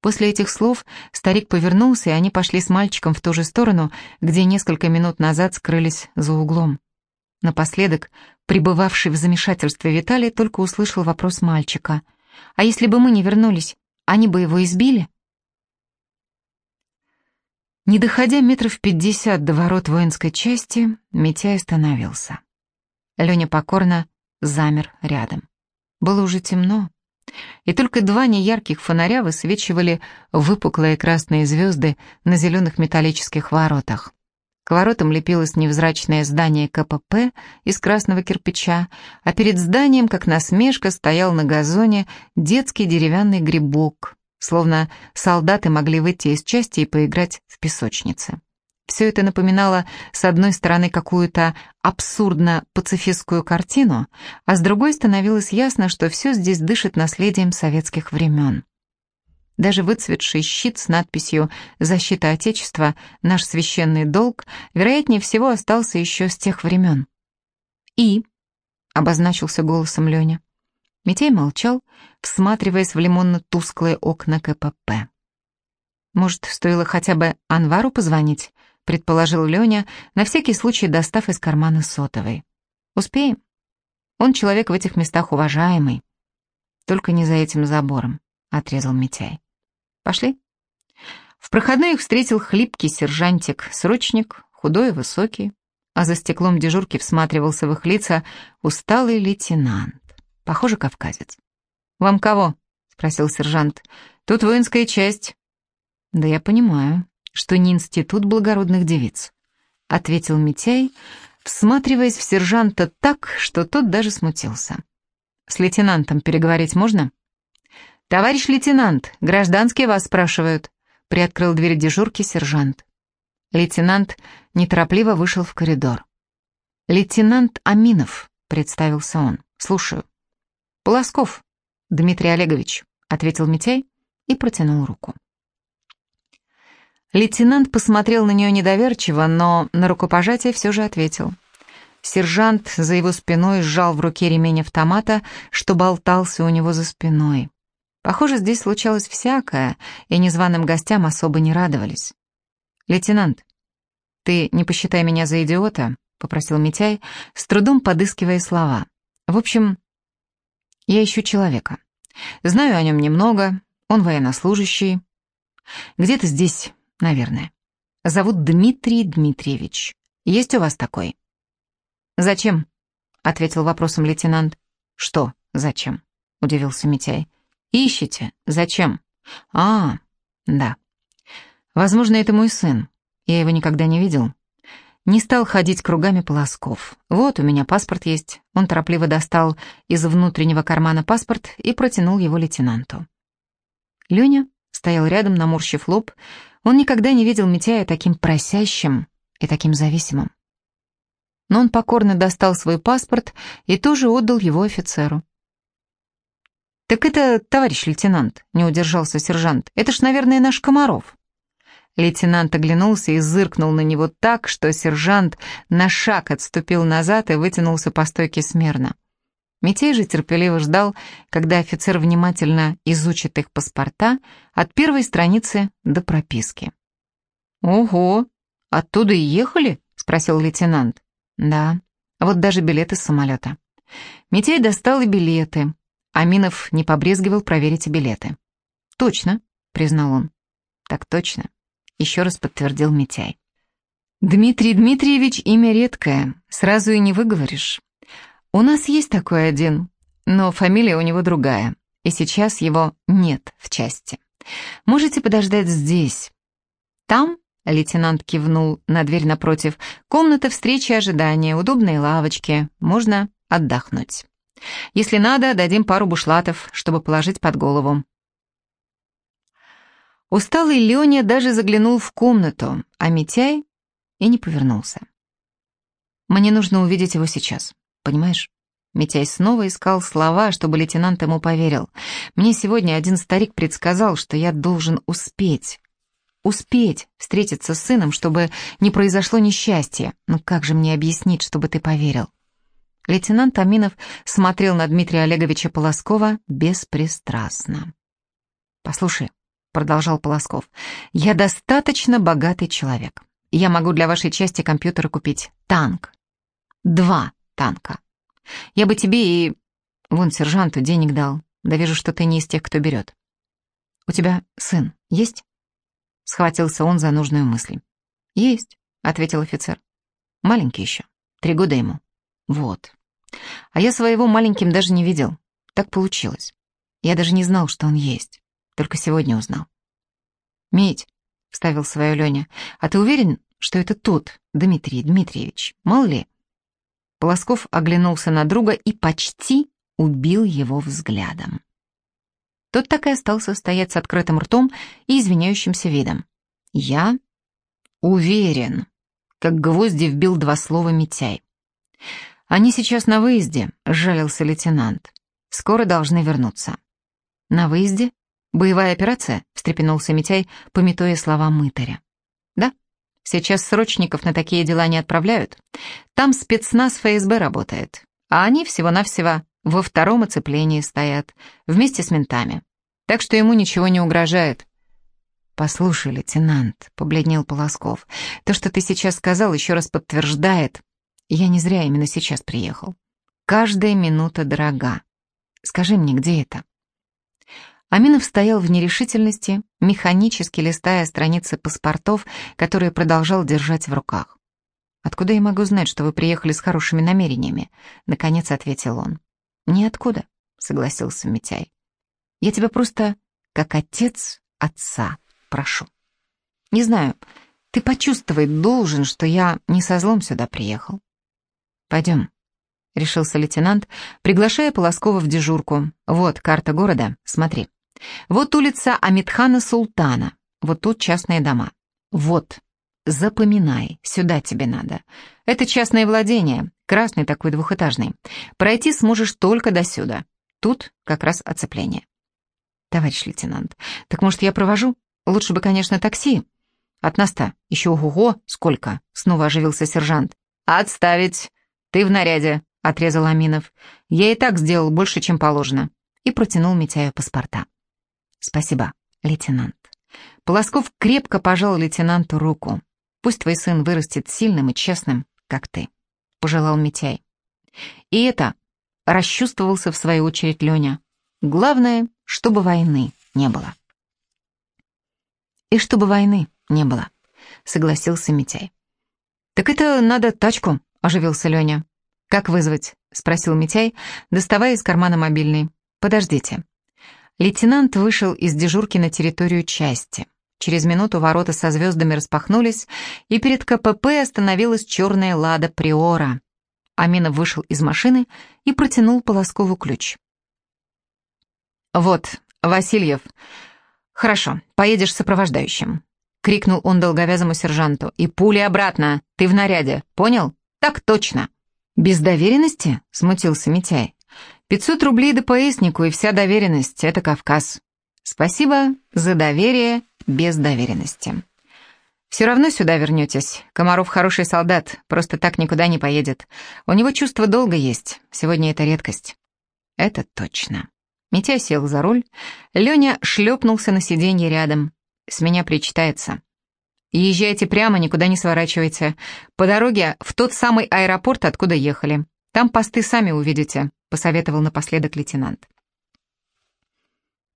После этих слов старик повернулся, и они пошли с мальчиком в ту же сторону, где несколько минут назад скрылись за углом. Напоследок, пребывавший в замешательстве Виталий только услышал вопрос мальчика. «А если бы мы не вернулись, они бы его избили?» Не доходя метров пятьдесят до ворот воинской части, Митяй остановился. Леня покорно замер рядом. Было уже темно, и только два неярких фонаря высвечивали выпуклые красные звезды на зеленых металлических воротах. К воротам лепилось невзрачное здание КПП из красного кирпича, а перед зданием, как насмешка, стоял на газоне детский деревянный грибок, словно солдаты могли выйти из части и поиграть в песочнице. Все это напоминало, с одной стороны, какую-то абсурдно-пацифистскую картину, а с другой становилось ясно, что все здесь дышит наследием советских времен. Даже выцветший щит с надписью «Защита Отечества. Наш священный долг» вероятнее всего остался еще с тех времен. «И?» — обозначился голосом Леня. Митей молчал, всматриваясь в лимонно-тусклые окна КПП. «Может, стоило хотя бы Анвару позвонить?» Предположил Леня, на всякий случай достав из кармана сотовый. «Успеем? Он человек в этих местах уважаемый. Только не за этим забором», — отрезал Митяй. «Пошли?» В проходной их встретил хлипкий сержантик-срочник, худой и высокий, а за стеклом дежурки всматривался в их лица усталый лейтенант. Похоже, кавказец. «Вам кого?» — спросил сержант. «Тут воинская часть». «Да я понимаю», что не институт благородных девиц», — ответил Митяй, всматриваясь в сержанта так, что тот даже смутился. «С лейтенантом переговорить можно?» «Товарищ лейтенант, гражданские вас спрашивают», — приоткрыл дверь дежурки сержант. Лейтенант неторопливо вышел в коридор. «Лейтенант Аминов», — представился он. «Слушаю». «Полосков, Дмитрий Олегович», — ответил Митяй и протянул руку. Лейтенант посмотрел на нее недоверчиво, но на рукопожатие все же ответил. Сержант за его спиной сжал в руке ремень автомата, что болтался у него за спиной. Похоже, здесь случалось всякое, и незваным гостям особо не радовались. «Лейтенант, ты не посчитай меня за идиота», — попросил Митяй, с трудом подыскивая слова. «В общем, я ищу человека. Знаю о нем немного, он военнослужащий. Где-то здесь наверное. Зовут Дмитрий Дмитриевич. Есть у вас такой?» «Зачем?» — ответил вопросом лейтенант. «Что зачем?» — удивился Митяй. «Ищете? Зачем?» «А, да. Возможно, это мой сын. Я его никогда не видел. Не стал ходить кругами полосков. Вот, у меня паспорт есть». Он торопливо достал из внутреннего кармана паспорт и протянул его лейтенанту. Леня стоял рядом, наморщив лоб, он никогда не видел Митяя таким просящим и таким зависимым. Но он покорно достал свой паспорт и тоже отдал его офицеру. «Так это, товарищ лейтенант», — не удержался сержант, — «это ж, наверное, наш Комаров». Лейтенант оглянулся и зыркнул на него так, что сержант на шаг отступил назад и вытянулся по стойке смирно. Митей же терпеливо ждал, когда офицер внимательно изучит их паспорта от первой страницы до прописки. «Ого, оттуда и ехали?» — спросил лейтенант. «Да, вот даже билеты с самолета». Митей достал и билеты. Аминов не побрезгивал проверить билеты. «Точно», — признал он. «Так точно», — еще раз подтвердил Митяй. «Дмитрий Дмитриевич имя редкое, сразу и не выговоришь. У нас есть такой один, но фамилия у него другая, и сейчас его нет в части. Можете подождать здесь. Там, лейтенант кивнул на дверь напротив, комната встречи и ожидания, удобные лавочки, можно отдохнуть. Если надо, дадим пару бушлатов, чтобы положить под голову. Усталый Леня даже заглянул в комнату, а Митяй и не повернулся. Мне нужно увидеть его сейчас понимаешь? Митяй снова искал слова, чтобы лейтенант ему поверил. Мне сегодня один старик предсказал, что я должен успеть. Успеть встретиться с сыном, чтобы не произошло несчастье. Ну как же мне объяснить, чтобы ты поверил? Лейтенант Аминов смотрел на Дмитрия Олеговича Полоскова беспристрастно. «Послушай, — продолжал Полосков, — «я достаточно богатый человек. Я могу для вашей части компьютера купить танк. Два танка. Я бы тебе и... Вон, сержанту денег дал. Да вижу, что ты не из тех, кто берет. У тебя сын есть?» Схватился он за нужную мысль. «Есть», — ответил офицер. «Маленький еще. Три года ему». «Вот. А я своего маленьким даже не видел. Так получилось. Я даже не знал, что он есть. Только сегодня узнал. «Медь», — вставил свою Леня, — «а ты уверен, что это тот, Дмитрий Дмитриевич? Мало ли?» Полосков оглянулся на друга и почти убил его взглядом. Тот так и остался стоять с открытым ртом и извиняющимся видом. «Я уверен», — как гвозди вбил два слова Митяй. «Они сейчас на выезде», — жалился лейтенант. «Скоро должны вернуться». «На выезде? Боевая операция?» — встрепенулся Митяй, пометуя слова мытаря. «Да, сейчас срочников на такие дела не отправляют. Там спецназ ФСБ работает, а они всего-навсего во втором оцеплении стоят, вместе с ментами. Так что ему ничего не угрожает». «Послушай, лейтенант», — побледнел Полосков, — «то, что ты сейчас сказал, еще раз подтверждает, я не зря именно сейчас приехал. Каждая минута дорога. Скажи мне, где это?» Аминов стоял в нерешительности, механически листая страницы паспортов, которые продолжал держать в руках. «Откуда я могу знать, что вы приехали с хорошими намерениями?» — наконец ответил он. «Ниоткуда», — согласился Митяй. «Я тебя просто, как отец отца, прошу. Не знаю, ты почувствовать должен, что я не со злом сюда приехал. «Пойдем», — решился лейтенант, приглашая Полоскова в дежурку. «Вот карта города, смотри. Вот улица Амитхана Султана, вот тут частные дома. Вот, запоминай, сюда тебе надо. Это частное владение, красный такой двухэтажный. Пройти сможешь только до сюда. Тут как раз оцепление». «Товарищ лейтенант, так может я провожу? Лучше бы, конечно, такси». «От нас-то еще ого-го сколько!» — снова оживился сержант. «Отставить!» «Ты в наряде», — отрезал Аминов. «Я и так сделал больше, чем положено». И протянул Митяю паспорта. «Спасибо, лейтенант». Полосков крепко пожал лейтенанту руку. «Пусть твой сын вырастет сильным и честным, как ты», — пожелал Митяй. И это расчувствовался в свою очередь Леня. Главное, чтобы войны не было. «И чтобы войны не было», — согласился Митяй. «Так это надо тачку», — оживился Леня. «Как вызвать?» — спросил Митяй, доставая из кармана мобильный. «Подождите». Лейтенант вышел из дежурки на территорию части. Через минуту ворота со звездами распахнулись, и перед КПП остановилась черная «Лада Приора». Аминов вышел из машины и протянул Полоскову ключ. «Вот, Васильев. Хорошо, поедешь сопровождающим», — крикнул он долговязому сержанту. «И пули обратно, ты в наряде, понял?» «Так точно». «Без доверенности?» — смутился Митяй. «Пятьсот рублей до пояснику, и вся доверенность — это Кавказ. Спасибо за доверие без доверенности. Все равно сюда вернетесь. Комаров хороший солдат, просто так никуда не поедет. У него чувство долга есть, сегодня это редкость». «Это точно». Митяй сел за руль, Леня шлепнулся на сиденье рядом. «С меня причитается». Езжайте прямо, никуда не сворачивайте. По дороге в тот самый аэропорт, откуда ехали. Там посты сами увидите», — посоветовал напоследок лейтенант.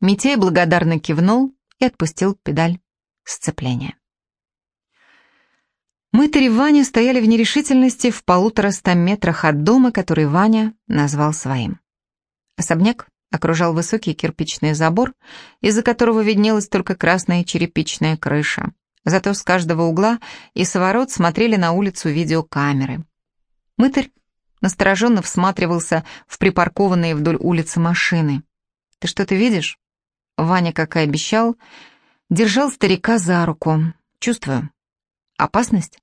Митей благодарно кивнул и отпустил педаль сцепления. Мытарь и Ваня стояли в нерешительности в полутораста метрах от дома, который Ваня назвал своим. Особняк окружал высокий кирпичный забор, из-за которого виднелась только красная черепичная крыша. Зато с каждого угла и с ворот смотрели на улицу видеокамеры. Мытарь настороженно всматривался в припаркованные вдоль улицы машины. «Ты что-то видишь?» Ваня, как и обещал, держал старика за руку. «Чувствую. Опасность?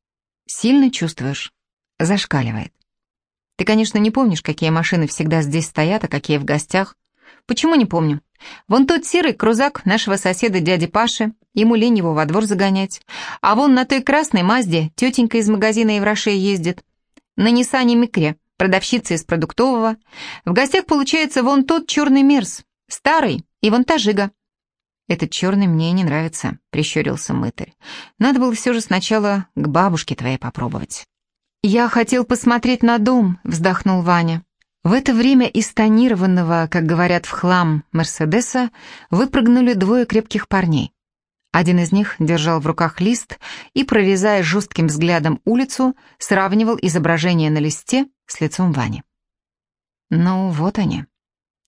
Сильно чувствуешь?» Зашкаливает. «Ты, конечно, не помнишь, какие машины всегда здесь стоят, а какие в гостях?» «Почему не помню? Вон тот серый крузак нашего соседа дяди Паши, ему лень его во двор загонять. А вон на той красной Мазде тетенька из магазина Евроше ездит. На Ниссане Микре, продавщица из продуктового. В гостях получается вон тот черный Мерс, старый, и вон та Жига. «Этот черный мне не нравится», — прищурился мытарь. «Надо было все же сначала к бабушке твоей попробовать». «Я хотел посмотреть на дом», — вздохнул Ваня. В это время из тонированного, как говорят в хлам, Мерседеса выпрыгнули двое крепких парней. Один из них держал в руках лист и, прорезая жестким взглядом улицу, сравнивал изображение на листе с лицом Вани. «Ну, вот они.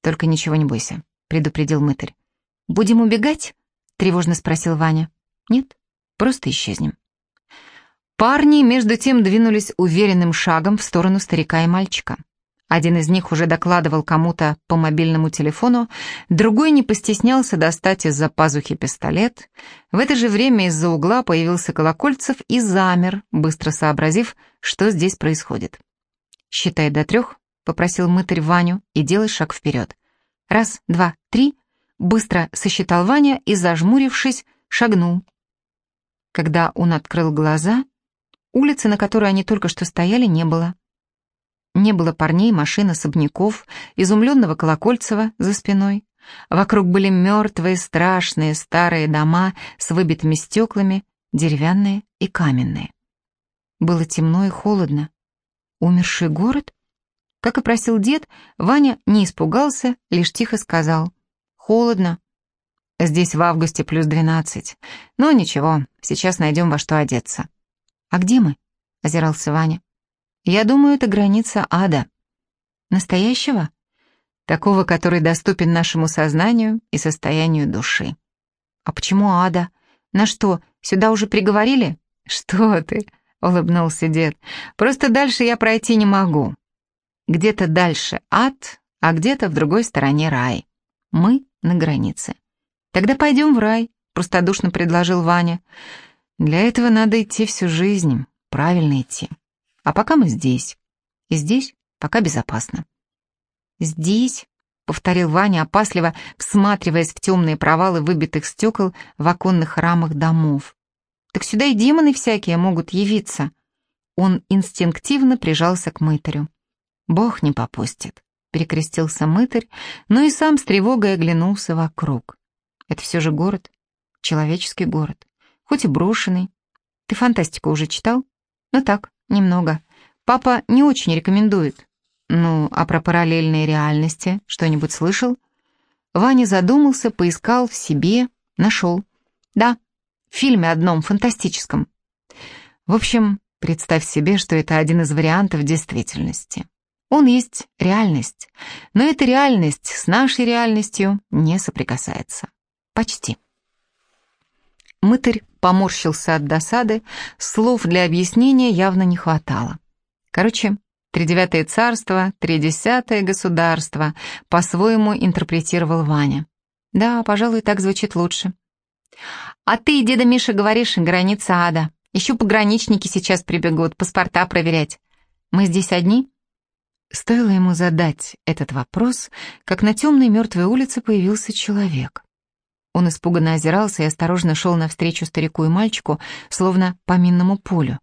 Только ничего не бойся», — предупредил мытарь. «Будем убегать?» — тревожно спросил Ваня. «Нет, просто исчезнем». Парни, между тем, двинулись уверенным шагом в сторону старика и мальчика. Один из них уже докладывал кому-то по мобильному телефону, другой не постеснялся достать из-за пазухи пистолет. В это же время из-за угла появился Колокольцев и замер, быстро сообразив, что здесь происходит. «Считай до трех», — попросил мытарь Ваню, — «и делай шаг вперед». «Раз, два, три», — быстро сосчитал Ваня и, зажмурившись, шагнул. Когда он открыл глаза, улицы, на которой они только что стояли, не было. Не было парней, машин, особняков, изумленного Колокольцева за спиной. Вокруг были мертвые, страшные старые дома с выбитыми стеклами, деревянные и каменные. Было темно и холодно. Умерший город? Как и просил дед, Ваня не испугался, лишь тихо сказал. Холодно. Здесь в августе плюс двенадцать. Но ничего, сейчас найдем во что одеться. А где мы? Озирался Ваня. Я думаю, это граница ада. Настоящего? Такого, который доступен нашему сознанию и состоянию души. А почему ада? На что, сюда уже приговорили? Что ты? Улыбнулся дед. Просто дальше я пройти не могу. Где-то дальше ад, а где-то в другой стороне рай. Мы на границе. Тогда пойдем в рай, простодушно предложил Ваня. Для этого надо идти всю жизнь, правильно идти. А пока мы здесь. И здесь пока безопасно. «Здесь?» — повторил Ваня, опасливо всматриваясь в темные провалы выбитых стекол в оконных рамах домов. «Так сюда и демоны всякие могут явиться». Он инстинктивно прижался к мытарю. «Бог не попустит», — перекрестился мытарь, но и сам с тревогой оглянулся вокруг. «Это все же город, человеческий город, хоть и брошенный. Ты фантастику уже читал? Ну так, Немного. Папа не очень рекомендует. Ну, а про параллельные реальности что-нибудь слышал? Ваня задумался, поискал в себе, нашел. Да, фильме одном, фантастическом. В общем, представь себе, что это один из вариантов действительности. Он есть реальность, но эта реальность с нашей реальностью не соприкасается. Почти. Мытарь поморщился от досады, слов для объяснения явно не хватало. Короче, тридевятое царство, тридесятое государство, по-своему интерпретировал Ваня. Да, пожалуй, так звучит лучше. А ты, деда Миша, говоришь, граница ада. Еще пограничники сейчас прибегут, паспорта проверять. Мы здесь одни? Стоило ему задать этот вопрос, как на темной мертвой улице появился человек. Он испуганно озирался и осторожно шел навстречу старику и мальчику, словно по минному полю.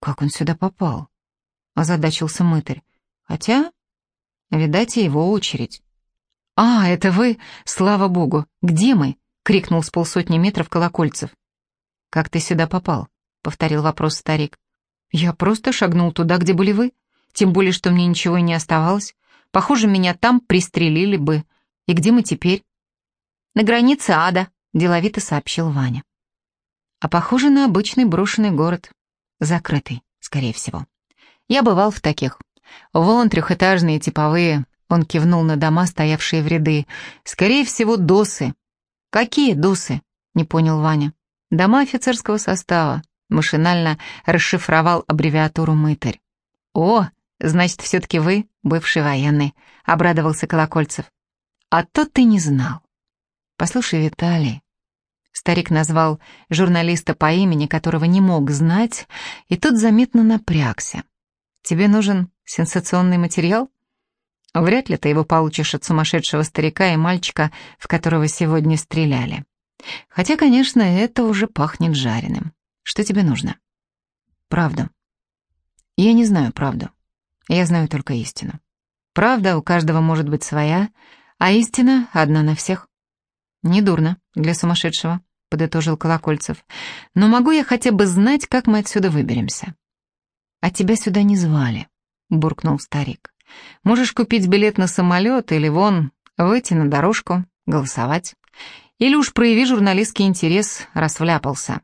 «Как он сюда попал?» — озадачился мытарь. «Хотя, видать, и его очередь». «А, это вы? Слава богу! Где мы?» — крикнул с полсотни метров колокольцев. «Как ты сюда попал?» — повторил вопрос старик. «Я просто шагнул туда, где были вы. Тем более, что мне ничего и не оставалось. Похоже, меня там пристрелили бы. И где мы теперь?» «На границе ада», — деловито сообщил Ваня. А похоже на обычный брошенный город. Закрытый, скорее всего. Я бывал в таких. Вон трехэтажные типовые. Он кивнул на дома, стоявшие в ряды. Скорее всего, досы. Какие досы? Не понял Ваня. Дома офицерского состава. Машинально расшифровал аббревиатуру мытарь. О, значит, все-таки вы бывший военный, обрадовался Колокольцев. А то ты не знал. «Послушай, Виталий...» Старик назвал журналиста по имени, которого не мог знать, и тот заметно напрягся. «Тебе нужен сенсационный материал?» Вряд ли ты его получишь от сумасшедшего старика и мальчика, в которого сегодня стреляли. Хотя, конечно, это уже пахнет жареным. Что тебе нужно? Правду. Я не знаю правду. Я знаю только истину. Правда у каждого может быть своя, а истина одна на всех. «Недурно для сумасшедшего», — подытожил Колокольцев. «Но могу я хотя бы знать, как мы отсюда выберемся?» «А тебя сюда не звали», — буркнул старик. «Можешь купить билет на самолет или вон выйти на дорожку, голосовать. Или уж прояви журналистский интерес, раз вляпался».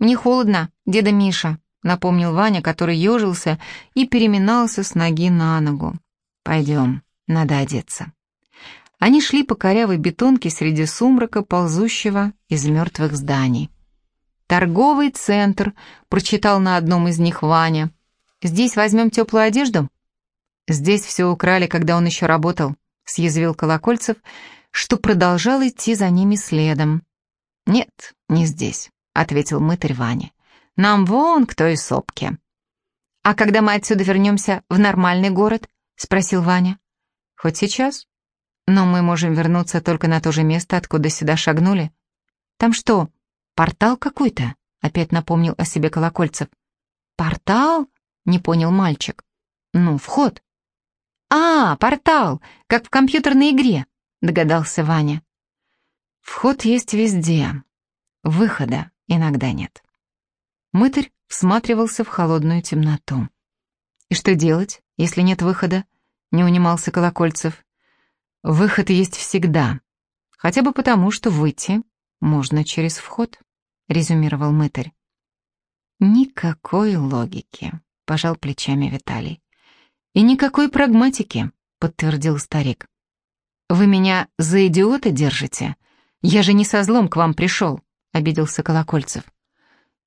«Не холодно, деда Миша», — напомнил Ваня, который ежился и переминался с ноги на ногу. «Пойдем, надо одеться». Они шли по корявой бетонке среди сумрака, ползущего из мертвых зданий. «Торговый центр», — прочитал на одном из них Ваня. «Здесь возьмем теплую одежду?» «Здесь все украли, когда он еще работал», — съязвил Колокольцев, что продолжал идти за ними следом. «Нет, не здесь», — ответил мытарь Ваня. «Нам вон к той сопке». «А когда мы отсюда вернемся в нормальный город?» — спросил Ваня. «Хоть сейчас», но мы можем вернуться только на то же место, откуда сюда шагнули. Там что, портал какой-то? Опять напомнил о себе Колокольцев. Портал? Не понял мальчик. Ну, вход. А, портал, как в компьютерной игре, догадался Ваня. Вход есть везде. Выхода иногда нет. Мытарь всматривался в холодную темноту. «И что делать, если нет выхода?» — не унимался Колокольцев. Выход есть всегда, хотя бы потому, что выйти можно через вход, резюмировал мытарь. Никакой логики, пожал плечами Виталий. И никакой прагматики, подтвердил старик. Вы меня за идиота держите? Я же не со злом к вам пришел, обиделся Колокольцев.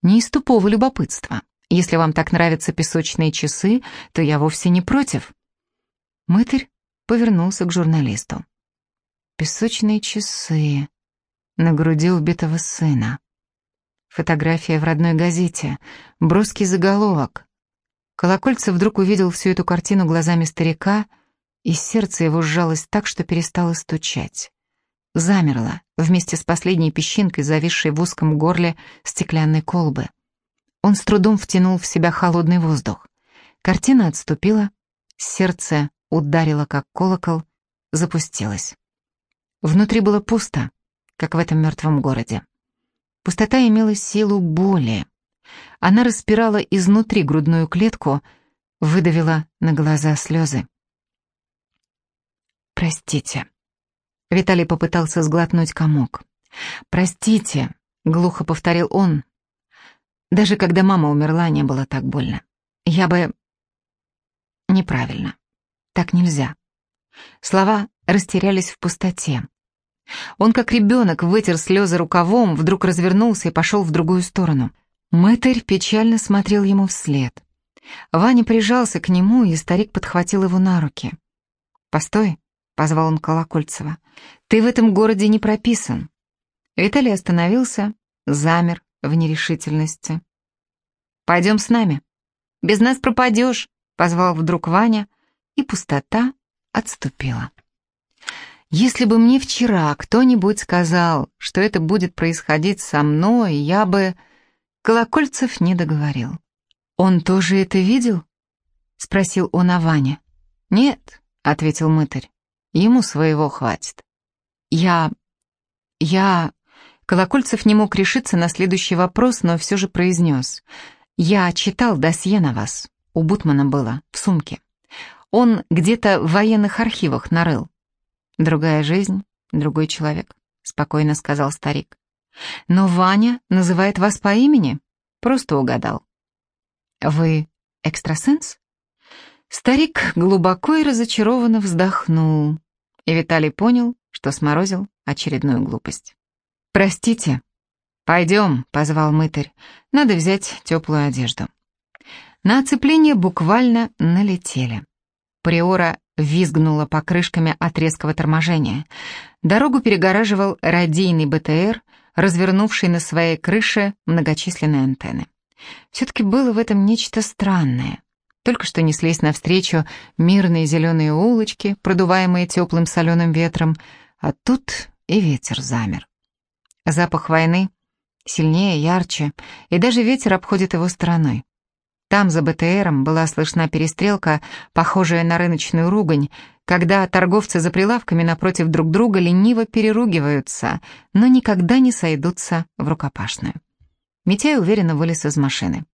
Не из тупого любопытства. Если вам так нравятся песочные часы, то я вовсе не против. Мытарь повернулся к журналисту. Песочные часы на груди убитого сына. Фотография в родной газете, броский заголовок. Колокольцев вдруг увидел всю эту картину глазами старика, и сердце его сжалось так, что перестало стучать. Замерло вместе с последней песчинкой, зависшей в узком горле стеклянной колбы. Он с трудом втянул в себя холодный воздух. Картина отступила, сердце ударила как колокол, запустилась. Внутри было пусто, как в этом мертвом городе. Пустота имела силу боли. Она распирала изнутри грудную клетку, выдавила на глаза слезы. «Простите». Виталий попытался сглотнуть комок. «Простите», — глухо повторил он. «Даже когда мама умерла, не было так больно. Я бы...» «Неправильно. Так нельзя. Слова растерялись в пустоте. Он, как ребенок, вытер слезы рукавом, вдруг развернулся и пошел в другую сторону. Мытарь печально смотрел ему вслед. Ваня прижался к нему, и старик подхватил его на руки. «Постой», — позвал он Колокольцева, — «ты в этом городе не прописан». Виталий остановился, замер в нерешительности. «Пойдем с нами». «Без нас пропадешь», — позвал вдруг Ваня, — и пустота отступила. Если бы мне вчера кто-нибудь сказал, что это будет происходить со мной, я бы... Колокольцев не договорил. «Он тоже это видел?» — спросил он о Ване. «Нет», — ответил мытарь, — «ему своего хватит». «Я... я...» Колокольцев не мог решиться на следующий вопрос, но все же произнес. «Я читал досье на вас. У Бутмана было, в сумке. Он где-то в военных архивах нарыл. Другая жизнь, другой человек, спокойно сказал старик. Но Ваня называет вас по имени? Просто угадал. Вы экстрасенс? Старик глубоко и разочарованно вздохнул, и Виталий понял, что сморозил очередную глупость. «Простите». «Пойдем», — позвал мытарь, — «надо взять теплую одежду». На оцепление буквально налетели. Приора визгнула покрышками от резкого торможения. Дорогу перегораживал радийный БТР, развернувший на своей крыше многочисленные антенны. Все-таки было в этом нечто странное. Только что неслись навстречу мирные зеленые улочки, продуваемые теплым соленым ветром, а тут и ветер замер. Запах войны сильнее, ярче, и даже ветер обходит его стороной. Там, за БТРом, была слышна перестрелка, похожая на рыночную ругань, когда торговцы за прилавками напротив друг друга лениво переругиваются, но никогда не сойдутся в рукопашную. Митяй уверенно вылез из машины.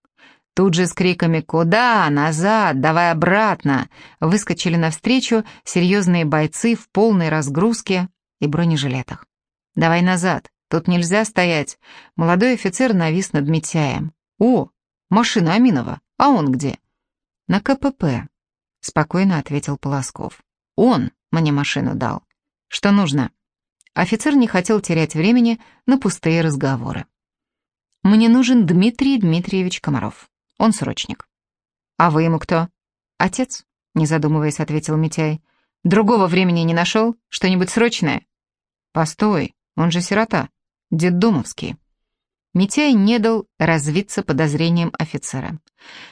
Тут же с криками «Куда? Назад! Давай обратно!» выскочили навстречу серьезные бойцы в полной разгрузке и бронежилетах. «Давай назад! Тут нельзя стоять!» Молодой офицер навис над Митяем. «О, машина Аминова! А он где?» «На КПП», — спокойно ответил Полосков. «Он мне машину дал. Что нужно?» Офицер не хотел терять времени на пустые разговоры. «Мне нужен Дмитрий Дмитриевич Комаров. Он срочник». «А вы ему кто?» «Отец», — не задумываясь, ответил Митяй. «Другого времени не нашел? Что-нибудь срочное?» «Постой, он же сирота. Детдомовский». Митяй не дал развиться подозрением офицера.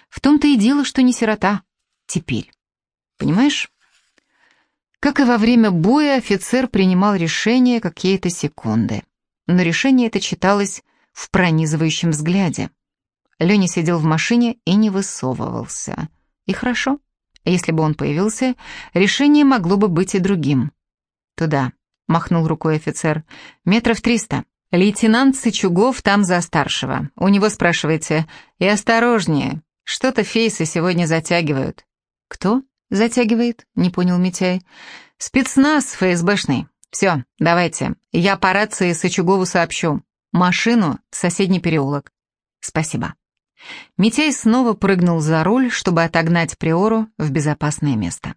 В том-то и дело, что не сирота. Теперь. Понимаешь? Как и во время боя, офицер принимал решение какие-то секунды. Но решение это читалось в пронизывающем взгляде. Леня сидел в машине и не высовывался. И хорошо. Если бы он появился, решение могло бы быть и другим. «Туда», — махнул рукой офицер, — «метров триста. Лейтенант Сычугов там за старшего. У него спрашиваете, и осторожнее, что-то фейсы сегодня затягивают. Кто затягивает? Не понял Митяй. Спецназ ФСБшный. Все, давайте. Я по рации Сычугову сообщу. Машину в соседний переулок. Спасибо. Митяй снова прыгнул за руль, чтобы отогнать Приору в безопасное место.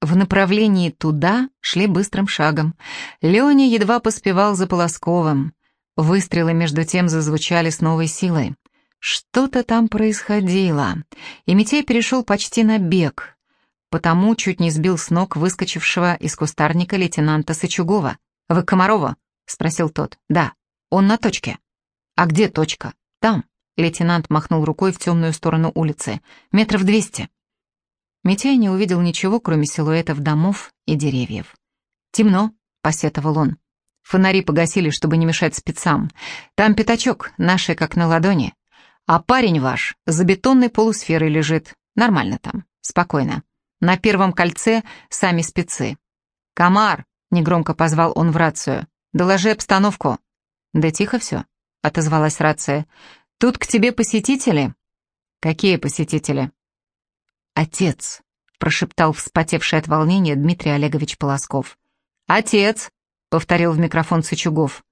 В направлении туда шли быстрым шагом. Леня едва поспевал за Полосковым. Выстрелы между тем зазвучали с новой силой. Что-то там происходило, и Митей перешел почти на бег, потому чуть не сбил с ног выскочившего из кустарника лейтенанта Сычугова. «Вы Комарова?» — спросил тот. «Да, он на точке». «А где точка?» «Там». Лейтенант махнул рукой в темную сторону улицы. «Метров двести». Митяй не увидел ничего, кроме силуэтов домов и деревьев. «Темно», — посетовал он. «Фонари погасили, чтобы не мешать спецам. Там пятачок, наши как на ладони. А парень ваш за бетонной полусферой лежит. Нормально там, спокойно. На первом кольце сами спецы. «Комар!» — негромко позвал он в рацию. «Доложи обстановку». «Да тихо все», — отозвалась рация. «Тут к тебе посетители?» «Какие посетители?» «Отец», — прошептал вспотевший от волнения Дмитрий Олегович Полосков. «Отец», — повторил в микрофон Сычугов.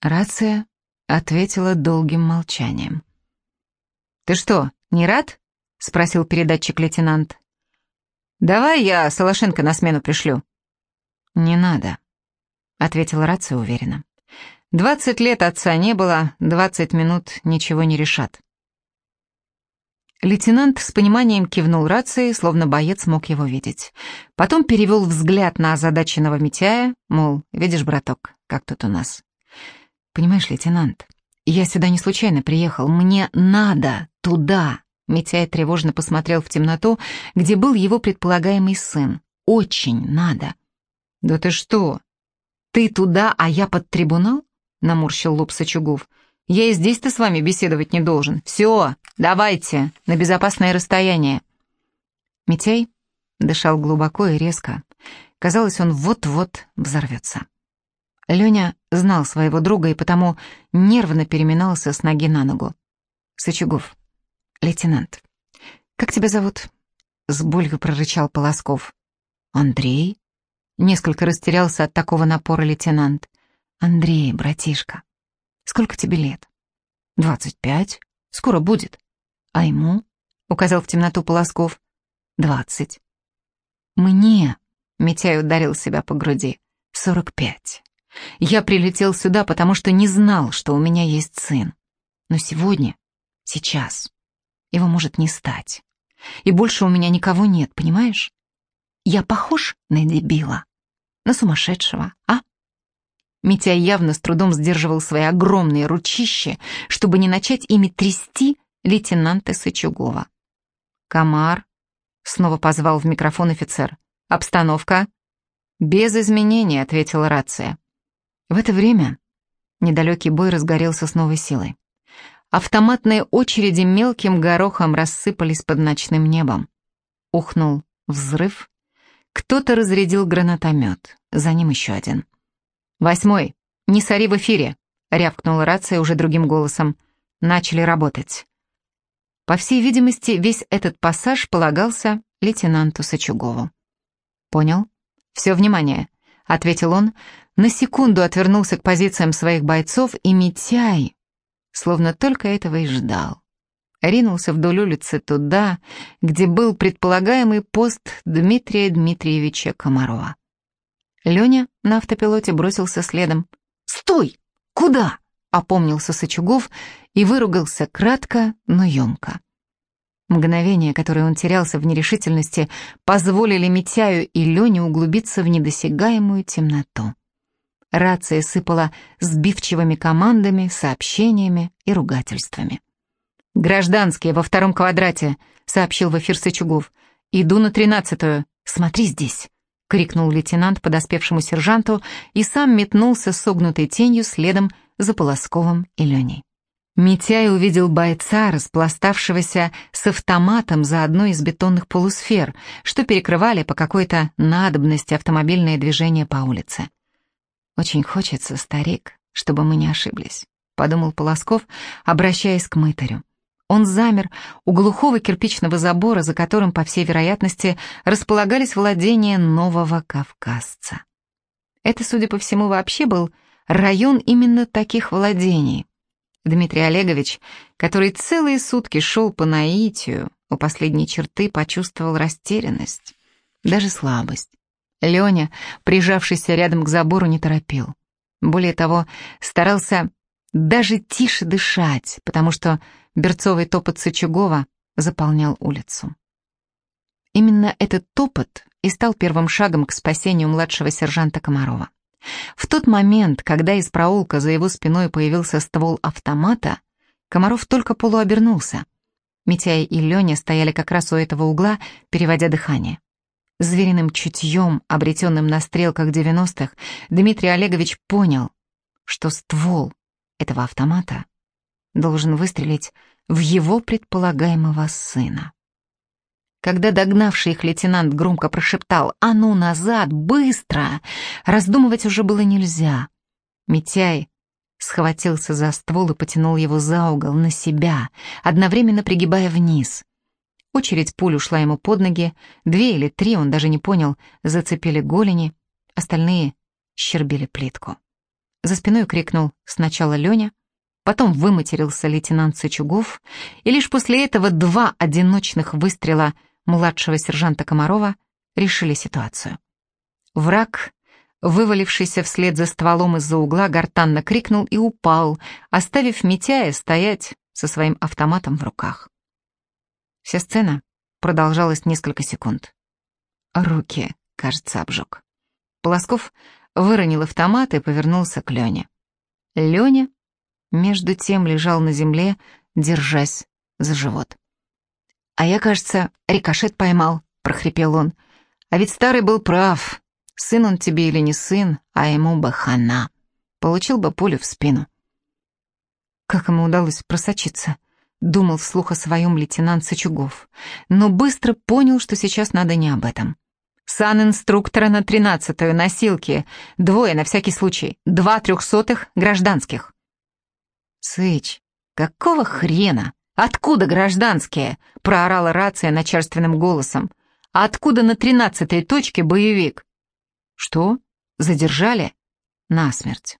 Рация ответила долгим молчанием. «Ты что, не рад?» — спросил передатчик-лейтенант. «Давай я Солошенко на смену пришлю». «Не надо», — ответила рация уверенно. «Двадцать лет отца не было, двадцать минут ничего не решат». Лейтенант с пониманием кивнул рацией, словно боец мог его видеть. Потом перевел взгляд на озадаченного Митяя, мол, видишь, браток, как тут у нас. «Понимаешь, лейтенант, я сюда не случайно приехал, мне надо туда!» Митяй тревожно посмотрел в темноту, где был его предполагаемый сын. «Очень надо!» «Да ты что? Ты туда, а я под трибунал?» — наморщил лоб Сачугов. Я и здесь-то с вами беседовать не должен. Все, давайте, на безопасное расстояние». Митяй дышал глубоко и резко. Казалось, он вот-вот взорвется. Леня знал своего друга и потому нервно переминался с ноги на ногу. «Сычугов, лейтенант, как тебя зовут?» С болью прорычал Полосков. «Андрей?» Несколько растерялся от такого напора лейтенант. «Андрей, братишка, Сколько тебе лет? Двадцать пять. Скоро будет. А ему? Указал в темноту Полосков. Двадцать. Мне, Митяй ударил себя по груди, сорок пять. Я прилетел сюда, потому что не знал, что у меня есть сын. Но сегодня, сейчас, его может не стать. И больше у меня никого нет, понимаешь? Я похож на дебила, на сумасшедшего, а? Митя явно с трудом сдерживал свои огромные ручища, чтобы не начать ими трясти лейтенанта Сычугова. «Комар», — снова позвал в микрофон офицер. «Обстановка?» «Без изменений», — ответила рация. В это время недалекий бой разгорелся с новой силой. Автоматные очереди мелким горохом рассыпались под ночным небом. Ухнул взрыв. Кто-то разрядил гранатомет, за ним еще один. «Восьмой, не сори в эфире!» — рявкнула рация уже другим голосом. Начали работать. По всей видимости, весь этот пассаж полагался лейтенанту Сачугову. «Понял? Все внимание», — ответил он, на секунду отвернулся к позициям своих бойцов, и Митяй, словно только этого и ждал, ринулся вдоль улицы туда, где был предполагаемый пост Дмитрия Дмитриевича Комарова. Леня на автопилоте бросился следом. «Стой! Куда?» — опомнился Сачугов и выругался кратко, но емко. Мгновения, которые он терялся в нерешительности, позволили Митяю и Лене углубиться в недосягаемую темноту. Рация сыпала сбивчивыми командами, сообщениями и ругательствами. «Гражданские во втором квадрате», — сообщил в эфир Сычугов. «Иду на тринадцатую. Смотри здесь». — крикнул лейтенант подоспевшему сержанту и сам метнулся согнутой тенью следом за Полосковым и Леней. Митяй увидел бойца, распластавшегося с автоматом за одной из бетонных полусфер, что перекрывали по какой-то надобности автомобильное движение по улице. «Очень хочется, старик, чтобы мы не ошиблись», — подумал Полосков, обращаясь к мытарю. Он замер у глухого кирпичного забора, за которым, по всей вероятности, располагались владения нового кавказца. Это, судя по всему, вообще был район именно таких владений. Дмитрий Олегович, который целые сутки шел по наитию, у последней черты почувствовал растерянность, даже слабость. Леня, прижавшийся рядом к забору, не торопил. Более того, старался даже тише дышать, потому что берцовый топот Сычугова заполнял улицу. Именно этот топот и стал первым шагом к спасению младшего сержанта Комарова. В тот момент, когда из проулка за его спиной появился ствол автомата, Комаров только полуобернулся. Митяй и Леня стояли как раз у этого угла, переводя дыхание. Звериным чутьем, обретенным на стрелках 90-х, Дмитрий Олегович понял, что ствол этого автомата должен выстрелить в его предполагаемого сына. Когда догнавший их лейтенант громко прошептал «А ну назад, быстро!», раздумывать уже было нельзя. Митяй схватился за ствол и потянул его за угол, на себя, одновременно пригибая вниз. Очередь пуль ушла ему под ноги, две или три, он даже не понял, зацепили голени, остальные щербили плитку. За спиной крикнул сначала Леня, потом выматерился лейтенант Сычугов, и лишь после этого два одиночных выстрела младшего сержанта Комарова решили ситуацию. Враг, вывалившийся вслед за стволом из-за угла, гортанно крикнул и упал, оставив Митяя стоять со своим автоматом в руках. Вся сцена продолжалась несколько секунд. Руки, кажется, обжег. Полосков выронил автомат и повернулся к Лене. Леня, между тем, лежал на земле, держась за живот. «А я, кажется, рикошет поймал», — прохрипел он. «А ведь старый был прав. Сын он тебе или не сын, а ему бы хана. Получил бы пулю в спину». Как ему удалось просочиться? Думал вслух о своем лейтенант Сычугов, но быстро понял, что сейчас надо не об этом. Сан-инструктора на тринадцатую, носилки. Двое на всякий случай. Два трехсотых гражданских. Сыч, какого хрена? Откуда гражданские? Проорала рация начальственным голосом. Откуда на тринадцатой точке боевик? Что? Задержали? Насмерть.